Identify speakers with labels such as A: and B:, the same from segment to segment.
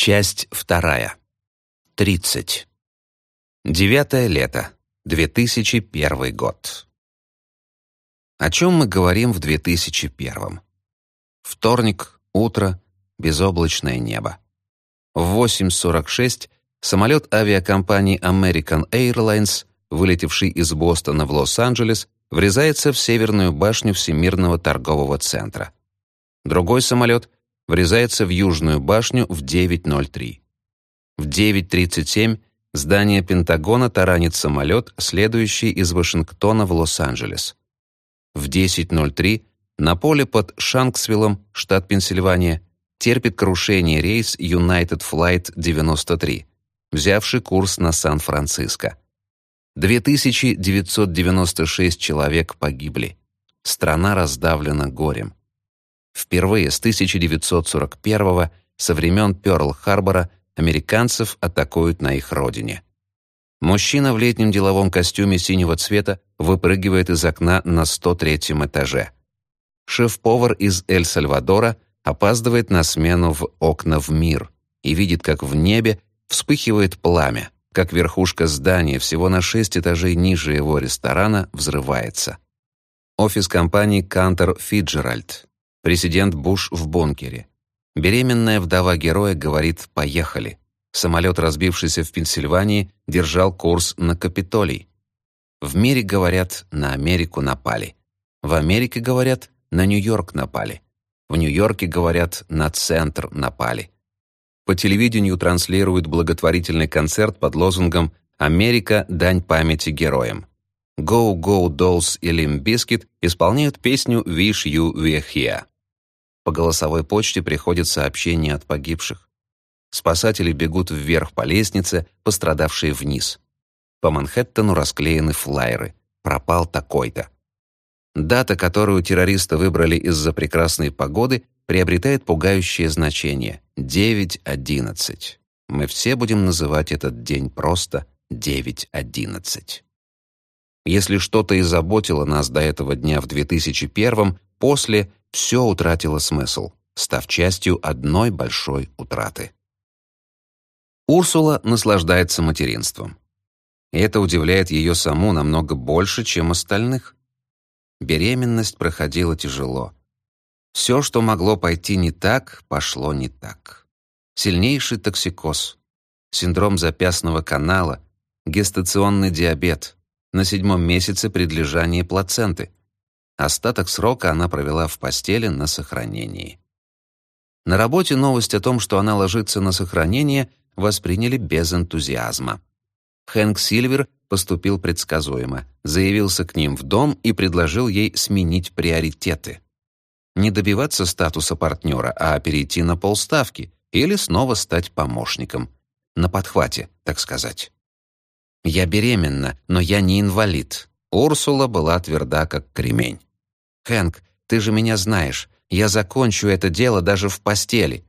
A: Часть вторая. Тридцать. Девятое лето. 2001 год. О чем мы говорим в 2001? Вторник, утро, безоблачное небо. В 8.46 самолет авиакомпании American Airlines, вылетевший из Бостона в Лос-Анджелес, врезается в северную башню Всемирного торгового центра. Другой самолет врезается в южную башню в 9.03. В 9.37 здание Пентагона таранит самолет, следующий из Вашингтона в Лос-Анджелес. В 10.03 на поле под Шанксвиллом, штат Пенсильвания, терпит крушение рейс United Flight 93, взявший курс на Сан-Франциско. 2996 человек погибли. Страна раздавлена горем. Впервые с 1941 со времен Пёрл-Харбора американцев атакуют на их родине. Мужчина в летнем деловом костюме синего цвета выпрыгивает из окна на 103-м этаже. Шеф-повар из Эль-Сальвадора опаздывает на смену в «Окна в мир» и видит, как в небе вспыхивает пламя, как верхушка здания всего на шесть этажей ниже его ресторана взрывается. Офис компании «Кантер Фиджеральд». Президент Буш в бункере. Беременная вдова героя говорит «поехали». Самолет, разбившийся в Пенсильвании, держал курс на Капитолий. В мире говорят «на Америку напали». В Америке говорят «на Нью-Йорк напали». В Нью-Йорке говорят «на центр напали». По телевидению транслируют благотворительный концерт под лозунгом «Америка – дань памяти героям». Go Go Dolls и Limp исполняют песню Wish You Were Here. По голосовой почте приходит сообщение от погибших. Спасатели бегут вверх по лестнице, пострадавшие вниз. По Манхэттену расклеены флаеры. Пропал такой-то. Дата, которую террористы выбрали из-за прекрасной погоды, приобретает пугающее значение — 9.11. Мы все будем называть этот день просто 9.11. Если что-то и заботило нас до этого дня в 2001 после все утратило смысл, став частью одной большой утраты. Урсула наслаждается материнством. Это удивляет ее саму намного больше, чем остальных. Беременность проходила тяжело. Все, что могло пойти не так, пошло не так. Сильнейший токсикоз, синдром запястного канала, гестационный диабет, на седьмом месяце предлежание плаценты. Остаток срока она провела в постели на сохранении. На работе новость о том, что она ложится на сохранение, восприняли без энтузиазма. Хэнк Сильвер поступил предсказуемо, заявился к ним в дом и предложил ей сменить приоритеты. Не добиваться статуса партнера, а перейти на полставки или снова стать помощником. На подхвате, так сказать. «Я беременна, но я не инвалид». Урсула была тверда, как кремень. «Хэнк, ты же меня знаешь. Я закончу это дело даже в постели.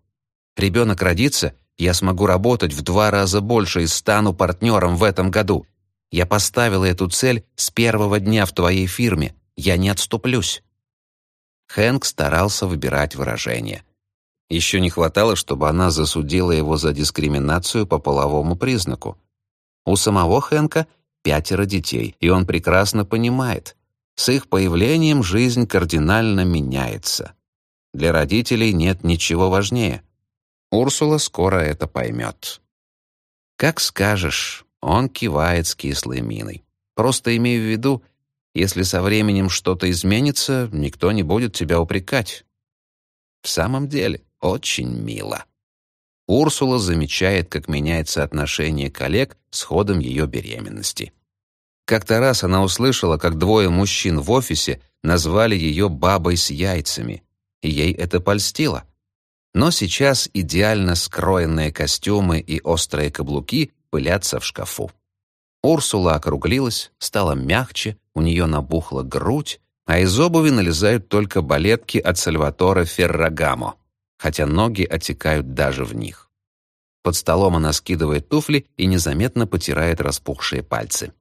A: Ребенок родится, я смогу работать в два раза больше и стану партнером в этом году. Я поставила эту цель с первого дня в твоей фирме. Я не отступлюсь». Хэнк старался выбирать выражения. Еще не хватало, чтобы она засудила его за дискриминацию по половому признаку. У самого Хэнка пятеро детей, и он прекрасно понимает, с их появлением жизнь кардинально меняется. Для родителей нет ничего важнее. Урсула скоро это поймет. «Как скажешь», — он кивает с кислой миной. «Просто имею в виду, если со временем что-то изменится, никто не будет тебя упрекать». В самом деле, очень мило. Урсула замечает, как меняется отношение коллег с ходом ее беременности. Как-то раз она услышала, как двое мужчин в офисе назвали ее «бабой с яйцами», и ей это польстило. Но сейчас идеально скроенные костюмы и острые каблуки пылятся в шкафу. Урсула округлилась, стала мягче, у нее набухла грудь, а из обуви налезают только балетки от Сальватора Феррагамо, хотя ноги отекают даже в них. Под столом она скидывает туфли и незаметно потирает распухшие пальцы.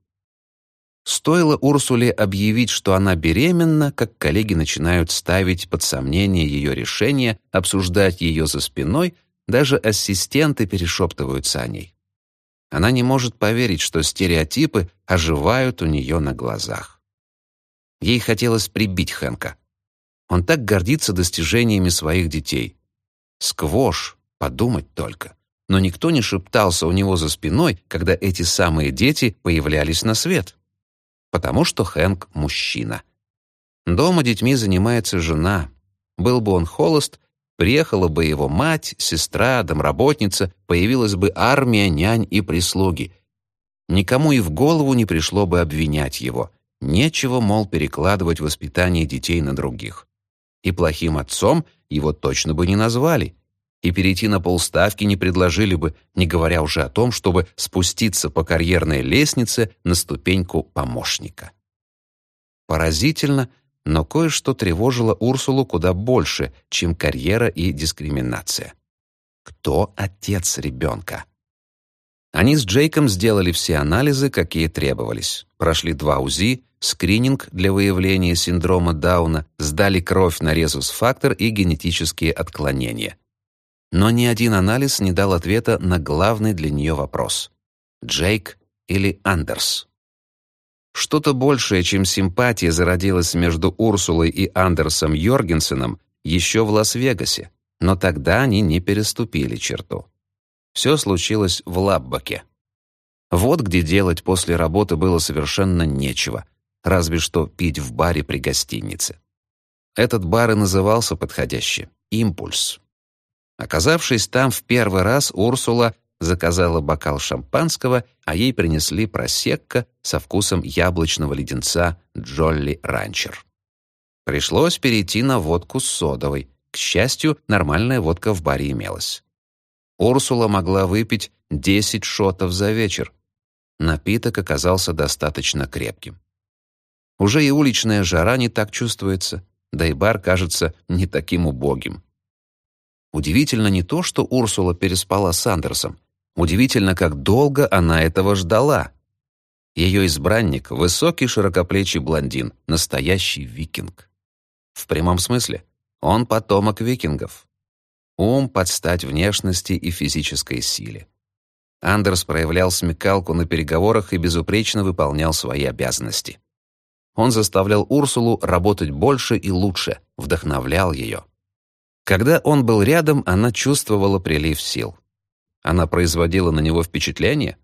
A: Стоило Урсуле объявить, что она беременна, как коллеги начинают ставить под сомнение ее решение, обсуждать ее за спиной, даже ассистенты перешептываются о ней. Она не может поверить, что стереотипы оживают у нее на глазах. Ей хотелось прибить Хэнка. Он так гордится достижениями своих детей. Сквош, подумать только. Но никто не шептался у него за спиной, когда эти самые дети появлялись на свет. Потому что Хэнк — мужчина. Дома детьми занимается жена. Был бы он холост, приехала бы его мать, сестра, домработница, появилась бы армия нянь и прислуги. Никому и в голову не пришло бы обвинять его. Нечего, мол, перекладывать воспитание детей на других. И плохим отцом его точно бы не назвали. И перейти на полставки не предложили бы, не говоря уже о том, чтобы спуститься по карьерной лестнице на ступеньку помощника. Поразительно, но кое-что тревожило Урсулу куда больше, чем карьера и дискриминация. Кто отец ребенка? Они с Джейком сделали все анализы, какие требовались. Прошли два УЗИ, скрининг для выявления синдрома Дауна, сдали кровь на резус-фактор и генетические отклонения. Но ни один анализ не дал ответа на главный для нее вопрос. Джейк или Андерс? Что-то большее, чем симпатия, зародилось между Урсулой и Андерсом Йоргенсеном еще в Лас-Вегасе, но тогда они не переступили черту. Все случилось в Лаббаке. Вот где делать после работы было совершенно нечего, разве что пить в баре при гостинице. Этот бар и назывался подходяще «Импульс». Оказавшись там в первый раз, Урсула заказала бокал шампанского, а ей принесли просекко со вкусом яблочного леденца Джолли Ранчер. Пришлось перейти на водку с содовой. К счастью, нормальная водка в баре имелась. Урсула могла выпить 10 шотов за вечер. Напиток оказался достаточно крепким. Уже и уличная жара не так чувствуется, да и бар кажется не таким убогим. Удивительно не то, что Урсула переспала с Андерсом, Удивительно, как долго она этого ждала. Ее избранник — высокий широкоплечий блондин, настоящий викинг. В прямом смысле, он потомок викингов. Ум под стать внешности и физической силе. Андерс проявлял смекалку на переговорах и безупречно выполнял свои обязанности. Он заставлял Урсулу работать больше и лучше, вдохновлял ее. Когда он был рядом, она чувствовала прилив сил. Она производила на него впечатление?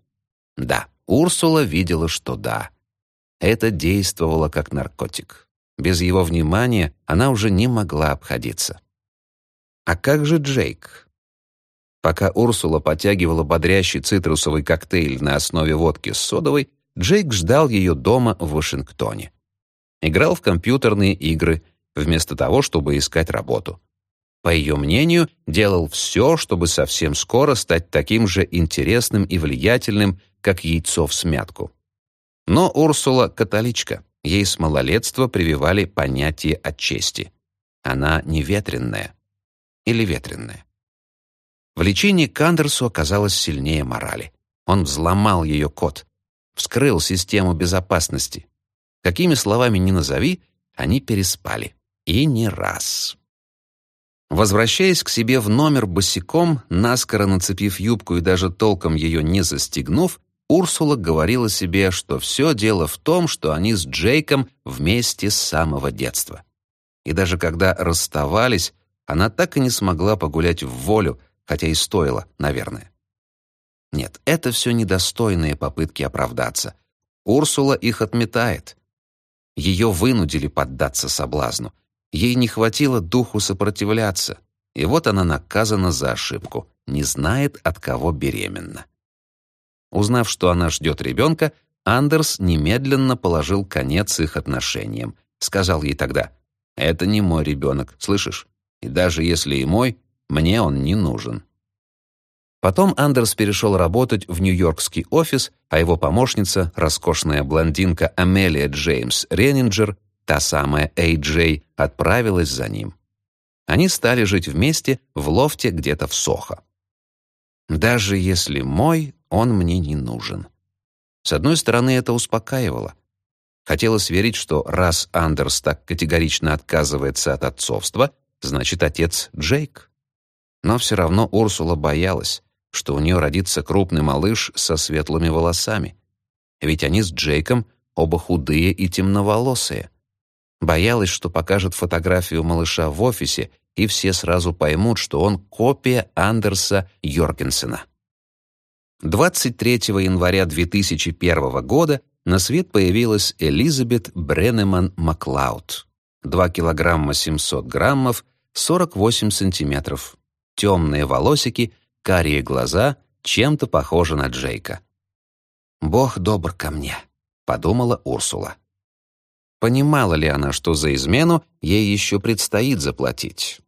A: Да, Урсула видела, что да. Это действовало как наркотик. Без его внимания она уже не могла обходиться. А как же Джейк? Пока Урсула потягивала бодрящий цитрусовый коктейль на основе водки с содовой, Джейк ждал ее дома в Вашингтоне. Играл в компьютерные игры, вместо того, чтобы искать работу по ее мнению, делал все, чтобы совсем скоро стать таким же интересным и влиятельным, как яйцо в смятку. Но Урсула — католичка, ей с малолетства прививали понятие о чести. Она не ветренная. Или ветренная. Влечение к Андерсу оказалось сильнее морали. Он взломал ее код, вскрыл систему безопасности. Какими словами ни назови, они переспали. И не раз. Возвращаясь к себе в номер босиком, наскоро нацепив юбку и даже толком ее не застегнув, Урсула говорила себе, что все дело в том, что они с Джейком вместе с самого детства. И даже когда расставались, она так и не смогла погулять в волю, хотя и стоило, наверное. Нет, это все недостойные попытки оправдаться. Урсула их отметает. Ее вынудили поддаться соблазну — Ей не хватило духу сопротивляться, и вот она наказана за ошибку, не знает, от кого беременна. Узнав, что она ждет ребенка, Андерс немедленно положил конец их отношениям. Сказал ей тогда, «Это не мой ребенок, слышишь? И даже если и мой, мне он не нужен». Потом Андерс перешел работать в нью-йоркский офис, а его помощница, роскошная блондинка Амелия Джеймс Реннинджер, та самая Эй-Джей, отправилась за ним. Они стали жить вместе в лофте где-то в Сохо. Даже если мой, он мне не нужен. С одной стороны, это успокаивало. Хотелось верить, что раз Андерс так категорично отказывается от отцовства, значит, отец Джейк. Но все равно Урсула боялась, что у нее родится крупный малыш со светлыми волосами. Ведь они с Джейком оба худые и темноволосые. Боялась, что покажет фотографию малыша в офисе, и все сразу поймут, что он копия Андерса Йоргенсена. 23 января 2001 года на свет появилась Элизабет Бреннеман Маклауд. 2 килограмма 700 граммов, 48 сантиметров. Темные волосики, карие глаза, чем-то похожи на Джейка. «Бог добр ко мне», — подумала Урсула. Понимала ли она, что за измену ей еще предстоит заплатить?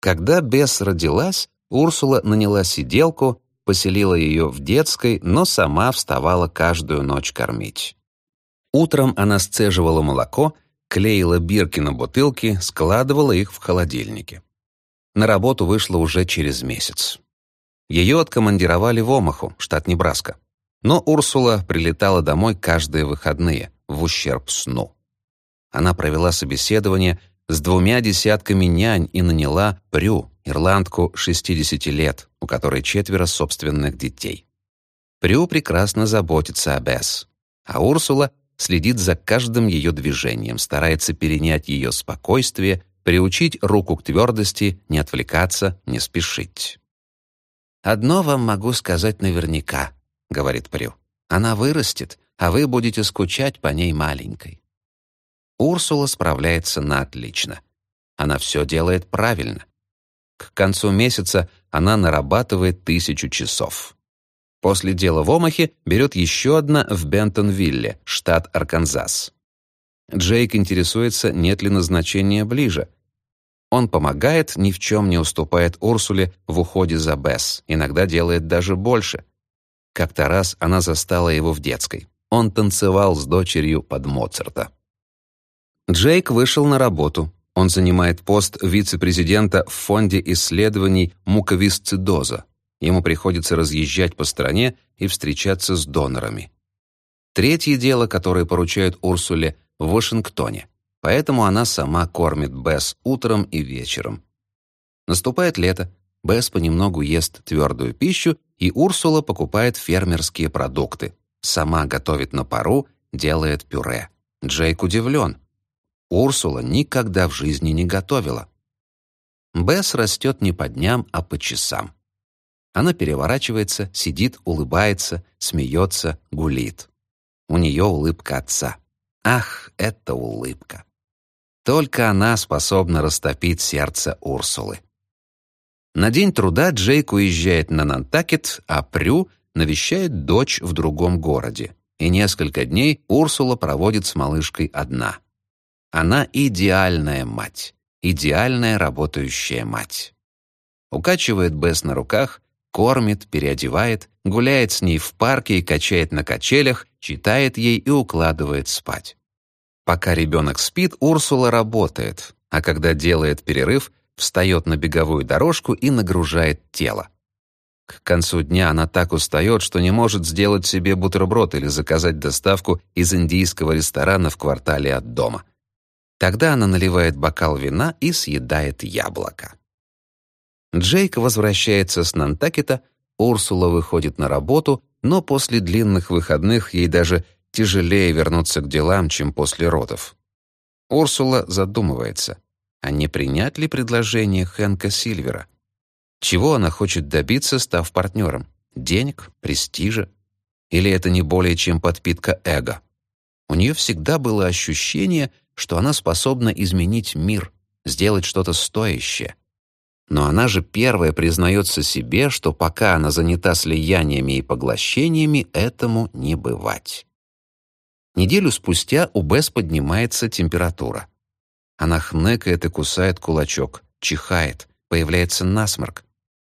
A: Когда Бесс родилась, Урсула наняла сиделку, поселила ее в детской, но сама вставала каждую ночь кормить. Утром она сцеживала молоко, клеила бирки на бутылки, складывала их в холодильнике. На работу вышла уже через месяц. Ее откомандировали в Омаху, штат Небраска. Но Урсула прилетала домой каждые выходные, в ущерб сну. Она провела собеседование с двумя десятками нянь и наняла Прю, ирландку 60 лет, у которой четверо собственных детей. Прю прекрасно заботится о Бесс, а Урсула следит за каждым ее движением, старается перенять ее спокойствие, приучить руку к твердости, не отвлекаться, не спешить. «Одно вам могу сказать наверняка», — говорит Прю. «Она вырастет, а вы будете скучать по ней маленькой». Урсула справляется на отлично. Она все делает правильно. К концу месяца она нарабатывает тысячу часов. После дела в Омахе берет еще одна в Бентонвилле, штат Арканзас. Джейк интересуется, нет ли назначения ближе. Он помогает, ни в чем не уступает Урсуле в уходе за Бесс, иногда делает даже больше. Как-то раз она застала его в детской. Он танцевал с дочерью под Моцарта. Джейк вышел на работу. Он занимает пост вице-президента в фонде исследований муковисцидоза. Ему приходится разъезжать по стране и встречаться с донорами. Третье дело, которое поручают Урсуле, в Вашингтоне. Поэтому она сама кормит Бесс утром и вечером. Наступает лето. Бесс понемногу ест твердую пищу, и Урсула покупает фермерские продукты. Сама готовит на пару, делает пюре. Джейк удивлен. Урсула никогда в жизни не готовила. Бесс растет не по дням, а по часам. Она переворачивается, сидит, улыбается, смеется, гулит. У нее улыбка отца. Ах, это улыбка! Только она способна растопить сердце Урсулы. На день труда Джейк уезжает на Нантакет, а Прю навещает дочь в другом городе. И несколько дней Урсула проводит с малышкой одна — она идеальная мать, идеальная работающая мать. Укачивает Бесс на руках, кормит, переодевает, гуляет с ней в парке и качает на качелях, читает ей и укладывает спать. Пока ребенок спит, Урсула работает, а когда делает перерыв, встает на беговую дорожку и нагружает тело. К концу дня она так устает, что не может сделать себе бутерброд или заказать доставку из индийского ресторана в квартале от дома. Тогда она наливает бокал вина и съедает яблоко. Джейк возвращается с Нантакета, Урсула выходит на работу, но после длинных выходных ей даже тяжелее вернуться к делам, чем после родов. Урсула задумывается, а не принять ли предложение Хэнка Сильвера? Чего она хочет добиться, став партнером? Денег? Престижа? Или это не более чем подпитка эго? У нее всегда было ощущение, что она способна изменить мир, сделать что-то стоящее. Но она же первая признается себе, что пока она занята слияниями и поглощениями, этому не бывать. Неделю спустя у Бесс поднимается температура. Она хныкает и кусает кулачок, чихает, появляется насморк.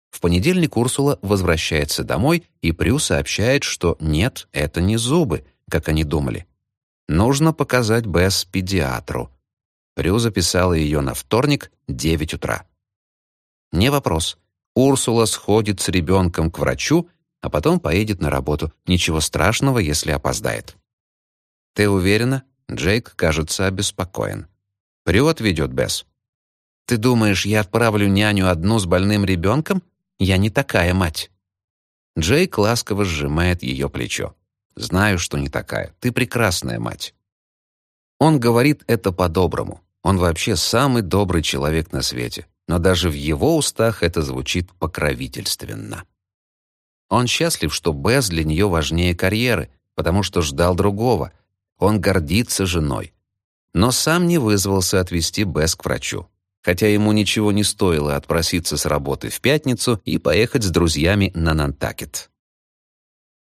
A: В понедельник Урсула возвращается домой, и Прю сообщает, что нет, это не зубы, как они думали. Нужно показать Бесс педиатру. Прю записала ее на вторник, 9 утра. Не вопрос. Урсула сходит с ребенком к врачу, а потом поедет на работу. Ничего страшного, если опоздает. «Ты уверена?» Джейк, кажется, обеспокоен. Прю отведет Бесс. Ты думаешь, я отправлю няню одну с больным ребенком? Я не такая мать». Джейк ласково сжимает ее плечо. «Знаю, что не такая. Ты прекрасная мать». Он говорит это по-доброму. Он вообще самый добрый человек на свете. Но даже в его устах это звучит покровительственно. Он счастлив, что Бесс для нее важнее карьеры, потому что ждал другого. Он гордится женой. Но сам не вызвался отвезти Бесс к врачу хотя ему ничего не стоило отпроситься с работы в пятницу и поехать с друзьями на Нантакет.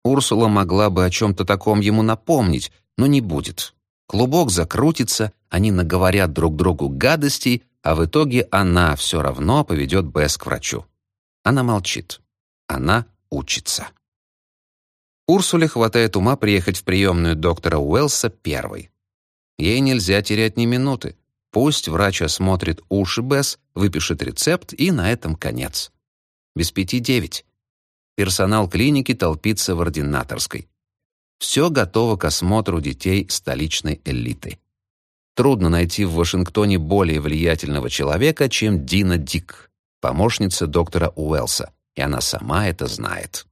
A: Урсула могла бы о чем-то таком ему напомнить, но не будет. Клубок закрутится, они наговорят друг другу гадостей, а в итоге она все равно поведет Бесс к врачу. Она молчит. Она учится. Урсуле хватает ума приехать в приемную доктора Уэллса первой. Ей нельзя терять ни минуты. Пусть врач осмотрит уши Бесс, выпишет рецепт, и на этом конец. Без пяти девять. Персонал клиники толпится в ординаторской. Все готово к осмотру детей столичной элиты. Трудно найти в Вашингтоне более влиятельного человека, чем Дина Дик, помощница доктора Уэлса, и она сама это знает.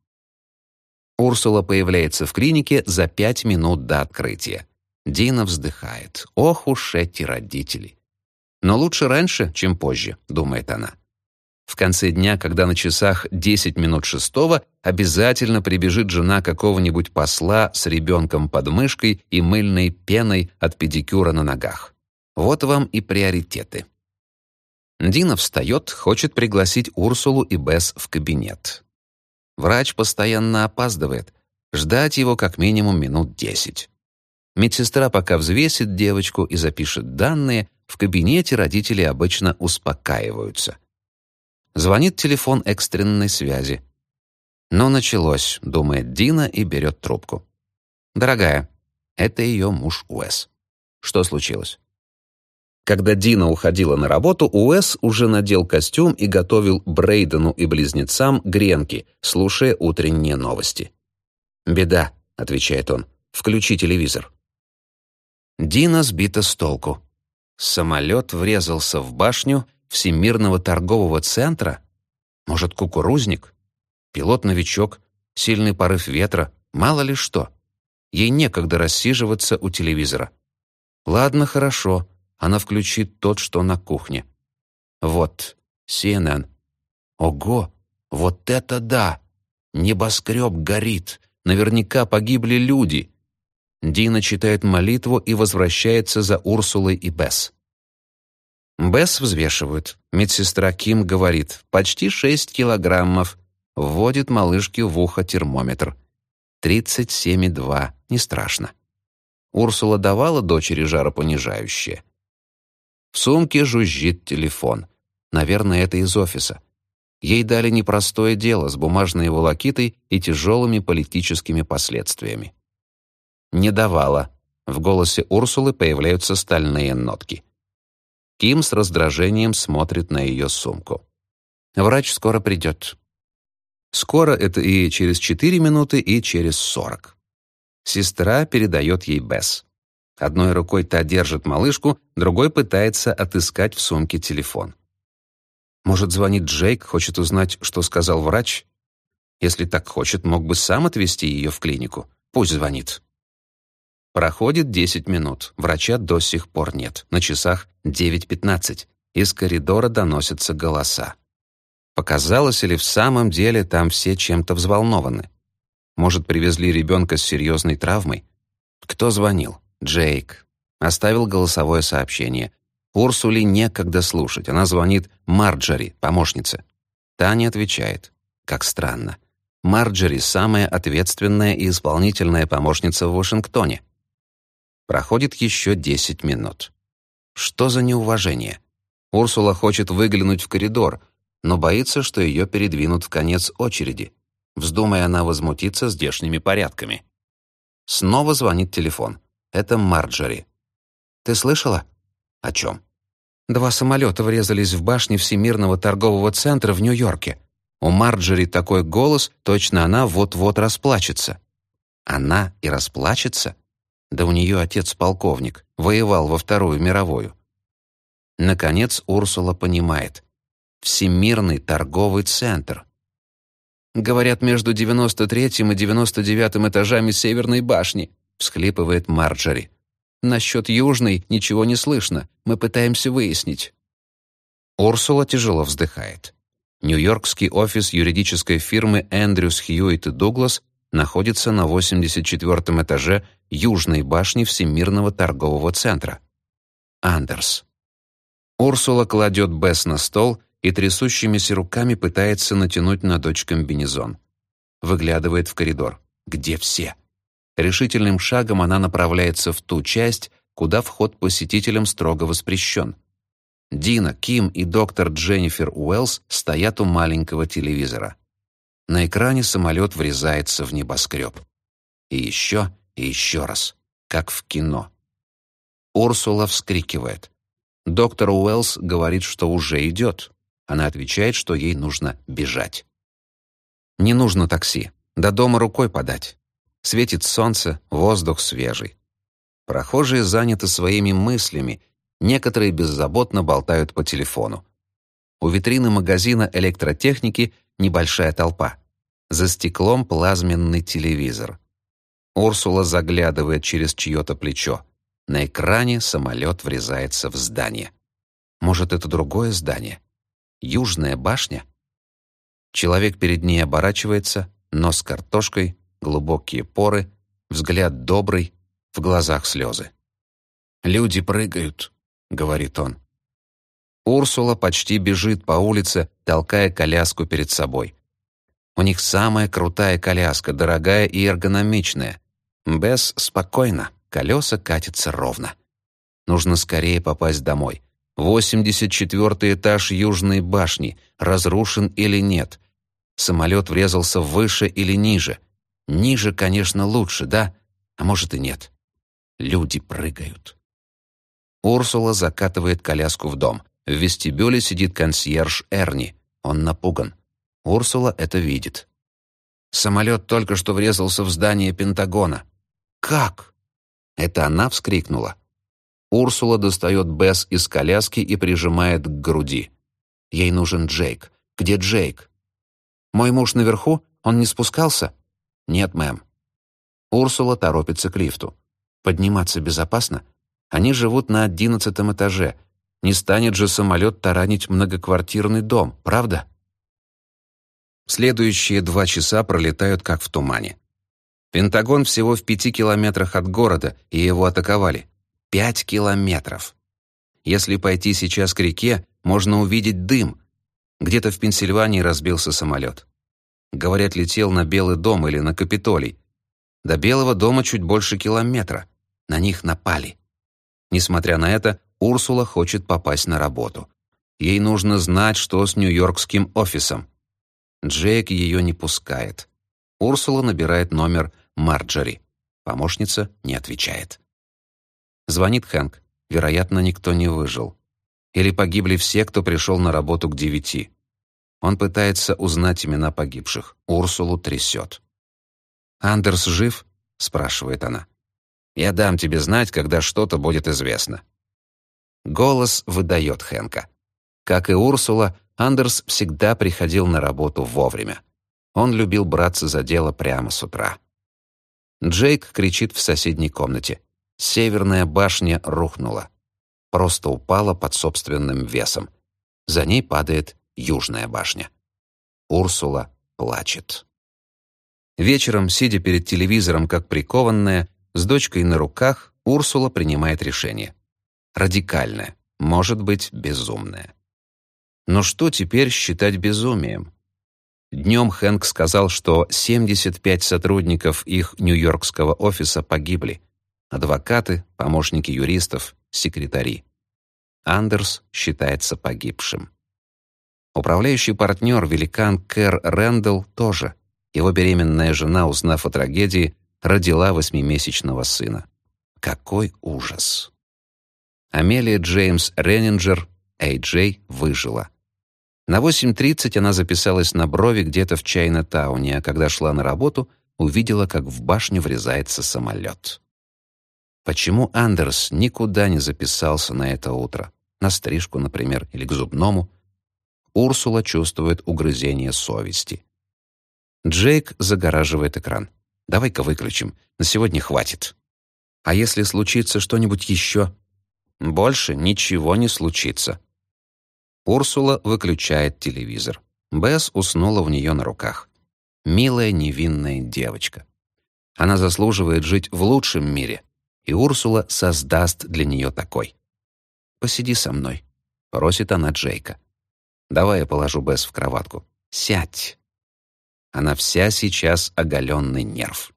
A: Урсула появляется в клинике за пять минут до открытия. Дина вздыхает. Ох уж эти родители. Но лучше раньше, чем позже, думает она. В конце дня, когда на часах 10 минут шестого, обязательно прибежит жена какого-нибудь посла с ребенком под мышкой и мыльной пеной от педикюра на ногах. Вот вам и приоритеты. Дина встает, хочет пригласить Урсулу и Бесс в кабинет. Врач постоянно опаздывает. Ждать его как минимум минут десять. Медсестра пока взвесит девочку и запишет данные, в кабинете родители обычно успокаиваются. Звонит телефон экстренной связи. «Ну, началось», — думает Дина и берет трубку. «Дорогая, это ее муж Уэс. Что случилось?» Когда Дина уходила на работу, Уэс уже надел костюм и готовил Брейдену и близнецам гренки, слушая утренние новости. «Беда», — отвечает он, — «включи телевизор». Дина сбита с толку. Самолет врезался в башню Всемирного торгового центра? Может, кукурузник? Пилот-новичок, сильный порыв ветра, мало ли что. Ей некогда рассиживаться у телевизора. Ладно, хорошо, она включит тот, что на кухне. Вот, CNN. Ого, вот это да! Небоскреб горит, наверняка погибли люди. Дина читает молитву и возвращается за Урсулой и Бесс. Бесс взвешивают. Медсестра Ким говорит, почти 6 килограммов. Вводит малышке в ухо термометр. 37,2. Не страшно. Урсула давала дочери жаропонижающее. В сумке жужжит телефон. Наверное, это из офиса. Ей дали непростое дело с бумажной волокитой и тяжелыми политическими последствиями. Не давала. В голосе Урсулы появляются стальные нотки. Ким с раздражением смотрит на ее сумку. Врач скоро придет. Скоро это и через четыре минуты, и через сорок. Сестра передает ей Бесс. Одной рукой та держит малышку, другой пытается отыскать в сумке телефон. Может, звонит Джейк, хочет узнать, что сказал врач? Если так хочет, мог бы сам отвезти ее в клинику. Пусть звонит. Проходит 10 минут. Врача до сих пор нет. На часах 9.15. Из коридора доносятся голоса. Показалось ли в самом деле там все чем-то взволнованы? Может, привезли ребенка с серьезной травмой? Кто звонил? Джейк. Оставил голосовое сообщение. Урсуле некогда слушать. Она звонит Марджори, помощнице. Та не отвечает. Как странно. Марджори — самая ответственная и исполнительная помощница в Вашингтоне. Проходит еще 10 минут. Что за неуважение? Урсула хочет выглянуть в коридор, но боится, что ее передвинут в конец очереди. Вздумая она возмутиться здешними порядками. Снова звонит телефон. Это Марджори. «Ты слышала?» «О чем?» Два самолета врезались в башни Всемирного торгового центра в Нью-Йорке. У Марджори такой голос, точно она вот-вот расплачется. Она и расплачется? Да у нее отец полковник, воевал во Вторую мировую. Наконец Урсула понимает. Всемирный торговый центр. Говорят, между 93-м и 99-м этажами Северной башни, всхлипывает Марджори. Насчет Южной ничего не слышно. Мы пытаемся выяснить. Урсула тяжело вздыхает. Нью-Йоркский офис юридической фирмы Эндрюс Хьюитт и Дуглас находится на 84 этаже Южной башни Всемирного торгового центра. Андерс. Урсула кладет Бесс на стол и трясущимися руками пытается натянуть на дочь комбинезон. Выглядывает в коридор. Где все? Решительным шагом она направляется в ту часть, куда вход посетителям строго воспрещен. Дина, Ким и доктор Дженнифер Уэллс стоят у маленького телевизора. На экране самолет врезается в небоскреб. И еще, и еще раз, как в кино. Урсула вскрикивает. Доктор Уэллс говорит, что уже идет. Она отвечает, что ей нужно бежать. Не нужно такси. До дома рукой подать. Светит солнце, воздух свежий. Прохожие заняты своими мыслями, некоторые беззаботно болтают по телефону. У витрины магазина электротехники небольшая толпа. За стеклом плазменный телевизор. Урсула заглядывает через чье-то плечо. На экране самолет врезается в здание. Может, это другое здание? Южная башня? Человек перед ней оборачивается, нос картошкой, глубокие поры, взгляд добрый, в глазах слезы. «Люди прыгают», — говорит он. Урсула почти бежит по улице, толкая коляску перед собой. У них самая крутая коляска, дорогая и эргономичная. Бесс спокойно, колеса катятся ровно. Нужно скорее попасть домой. 84 этаж Южной башни, разрушен или нет. Самолет врезался выше или ниже. Ниже, конечно, лучше, да? А может и нет. Люди прыгают. Урсула закатывает коляску в дом. В вестибюле сидит консьерж Эрни. Он напуган. Урсула это видит. Самолет только что врезался в здание Пентагона. «Как?» Это она вскрикнула. Урсула достает Бесс из коляски и прижимает к груди. Ей нужен Джейк. Где Джейк? «Мой муж наверху? Он не спускался?» «Нет, мэм». Урсула торопится к лифту. Подниматься безопасно? Они живут на одиннадцатом этаже. Не станет же самолет таранить многоквартирный дом, правда? Следующие два часа пролетают как в тумане. Пентагон всего в пяти километрах от города, и его атаковали. Пять километров. Если пойти сейчас к реке, можно увидеть дым. Где-то в Пенсильвании разбился самолет. Говорят, летел на Белый дом или на Капитолий. До Белого дома чуть больше километра. На них напали. Несмотря на это, Урсула хочет попасть на работу. Ей нужно знать, что с нью-йоркским офисом. Джейк ее не пускает. Урсула набирает номер Марджори. Помощница не отвечает. Звонит Хэнк. Вероятно, никто не выжил. Или погибли все, кто пришел на работу к девяти. Он пытается узнать имена погибших. Урсулу трясет. «Андерс жив?» — спрашивает она. «Я дам тебе знать, когда что-то будет известно». Голос выдает Хэнка. Как и Урсула, Андерс всегда приходил на работу вовремя. Он любил браться за дело прямо с утра. Джейк кричит в соседней комнате. Северная башня рухнула. Просто упала под собственным весом. За ней падает Южная башня. Урсула плачет. Вечером, сидя перед телевизором как прикованная, с дочкой на руках, Урсула принимает решение. Радикальное, может быть, безумное. Но что теперь считать безумием? Днем Хэнк сказал, что 75 сотрудников их нью-йоркского офиса погибли. Адвокаты, помощники юристов, секретари. Андерс считается погибшим. Управляющий партнер, великан Кэр Рэндалл, тоже. Его беременная жена, узнав о трагедии, родила восьмимесячного сына. Какой ужас! Амелия Джеймс Реннинджер, Эй-Джей, выжила. На 8.30 она записалась на брови где-то в Чайна-тауне, а когда шла на работу, увидела, как в башню врезается самолет. Почему Андерс никуда не записался на это утро? на стрижку, например, или к зубному, Урсула чувствует угрызение совести. Джейк загораживает экран. «Давай-ка выключим. На сегодня хватит». «А если случится что-нибудь еще?» «Больше ничего не случится». Урсула выключает телевизор. Бесс уснула в нее на руках. Милая невинная девочка. Она заслуживает жить в лучшем мире, и Урсула создаст для нее такой. «Посиди со мной», — просит она Джейка. «Давай я положу Бесс в кроватку. Сядь». Она вся сейчас оголенный нерв.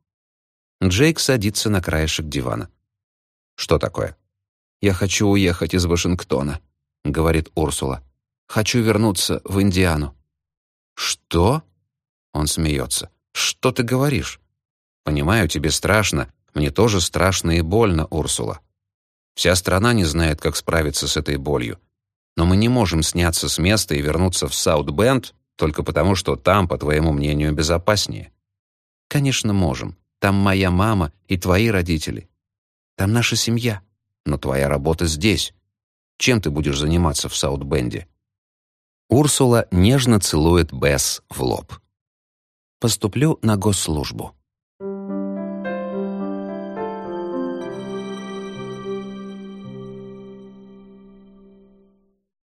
A: Джейк садится на краешек дивана. «Что такое?» «Я хочу уехать из Вашингтона», — говорит Урсула. «Хочу вернуться в Индиану». «Что?» Он смеется. «Что ты говоришь?» «Понимаю, тебе страшно. Мне тоже страшно и больно, Урсула. Вся страна не знает, как справиться с этой болью. Но мы не можем сняться с места и вернуться в Саут-Бенд только потому, что там, по твоему мнению, безопаснее. Конечно, можем. Там моя мама и твои родители. Там наша семья. Но твоя работа здесь. Чем ты будешь заниматься в Саут-Бенде? Урсула нежно целует Бесс в лоб. Поступлю на госслужбу.